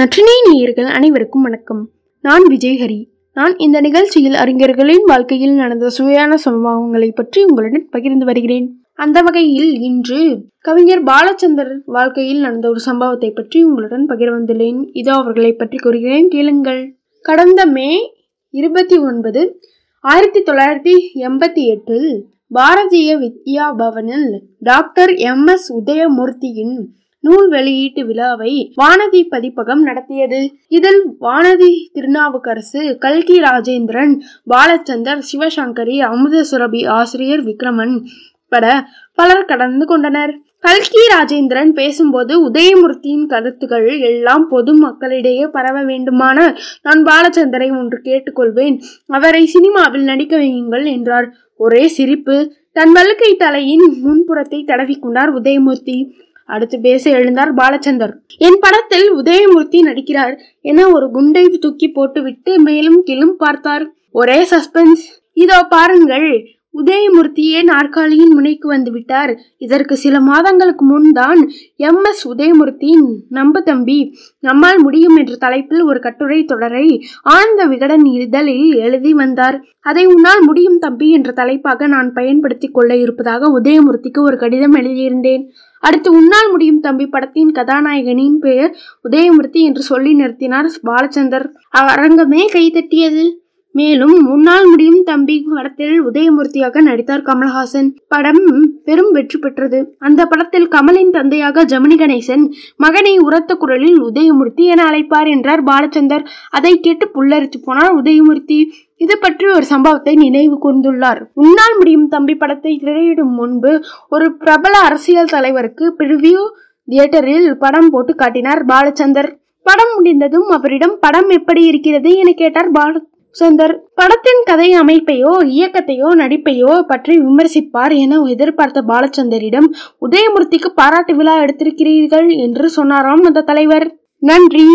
நற்றினை நேயர்கள் அனைவருக்கும் வணக்கம். நான் விஜய்ஹரி. நான் இந்த நிகழ்ச்சியில் அறிஞர்களின் வாழ்க்கையில் நடந்த சுவையான சம்பவங்களை பற்றி உங்களுடன் பகிர்ந்து வருகிறேன். அந்த வகையில் இன்று கவிஞர் பாலச்சந்தர் வாழ்க்கையில் நடந்த ஒரு சம்பவத்தை பற்றி உங்களுடன் பகிர வந்துள்ளேன். இதோ அவர்களை பற்றி கூறுகிறேன். கேளுங்கள். கடந்த மே இருபத்தி ஒன்பது ஆயிரத்தி தொள்ளாயிரத்தி எண்பத்தி எட்டில் பாரதிய வித்யா பவனில் டாக்டர் எம் எஸ் உதயமூர்த்தியின் நூல் வெளியீட்டு விழாவை வானதி பதிப்பகம் நடத்தியது. இதில் வானதி திருநாவுக்கரசு கல்கி ராஜேந்திரன் பாலச்சந்தர் சிவசங்கரி அமுத சுரபி ஆசிரியர் விக்ரமன் பட பலர் கடந்து கொண்டனர். கல்கி ராஜேந்திரன் பேசும்போது உதயமூர்த்தியின் கருத்துக்கள் எல்லாம் பொது மக்களிடையே பரவ வேண்டுமான நான் பாலச்சந்தரை ஒன்று கேட்டுக்கொள்வேன். அவரை சினிமாவில் நடிக்க வையுங்கள் என்றார். ஒரே சிரிப்பு. தன் வழுக்கை தலையின் முன்புறத்தை தடவிக்கொண்டார் உதயமூர்த்தி. அடுத்து பேச எழுந்தார் பாலச்சந்தர். என் படத்தில் உதயமூர்த்தி நடிக்கிறார் என ஒரு குண்டை தூக்கி போட்டுவிட்டு மேலும் கீழும் பார்த்தார். ஒரே சஸ்பென்ஸ். இதோ பாருங்கள். உதயமூர்த்தியே நாற்காலியின் முனைக்கு வந்து விட்டார். இதற்கு சில மாதங்களுக்கு முன் தான் எம். எஸ். உதயமூர்த்தியின் நம்ப தம்பி. நம்மால் முடியும் என்ற தலைப்பில் ஒரு கட்டுரை தொடரை ஆழ்ந்த விகடன் இதழில் எழுதி வந்தார். அதை உன்னால் முடியும் தம்பி என்ற தலைப்பாக நான் பயன்படுத்தி கொள்ள இருப்பதாக உதயமூர்த்திக்கு ஒரு கடிதம் எழுதியிருந்தேன். அடுத்து உன்னால் முடியும் தம்பி படத்தின் கதாநாயகனின் பெயர் உதயமூர்த்தி என்று சொல்லி நிறுத்தினார் பாலச்சந்தர். அரங்கமே கைதட்டியது மேலும் முன்னால் முடியும் தம்பி படத்தில் உதயமூர்த்தியாக நடித்தார் கமல்ஹாசன். படம் பெரும் வெற்றி பெற்றது. அந்த படத்தில் கமலின் தந்தையாக ஜமினி கணேசன் மகனை உரத்த குரலில் உதயமூர்த்தி என அழைப்பார் என்றார் பாலச்சந்தர். அதை கேட்டு புல்லரித்து போனார் உதயமூர்த்தி. இது பற்றி ஒரு சம்பவத்தை நினைவு கூர்ந்துள்ளார். உன்னால் முடியும் தம்பி படத்தை திரையிடும் முன்பு ஒரு பிரபல அரசியல் தலைவருக்கு பிரிவியூ தியேட்டரில் படம் போட்டு காட்டினார் பாலச்சந்தர். படம் முடிந்ததும் அவரிடம் படம் எப்படி இருக்கிறது என கேட்டார் பால சுந்தர் படத்தின் கதை அமைப்பையோ இயக்கத்தையோ நடிப்பையோ பற்றி விமர்சிப்பார் என எதிர்பார்த்த பாலச்சந்தரிடம் உதயமூர்த்திக்கு பாராட்டு விழா எடுத்திருக்கிறீர்கள் என்று சொன்னாராம் அந்த தலைவர். நன்றி.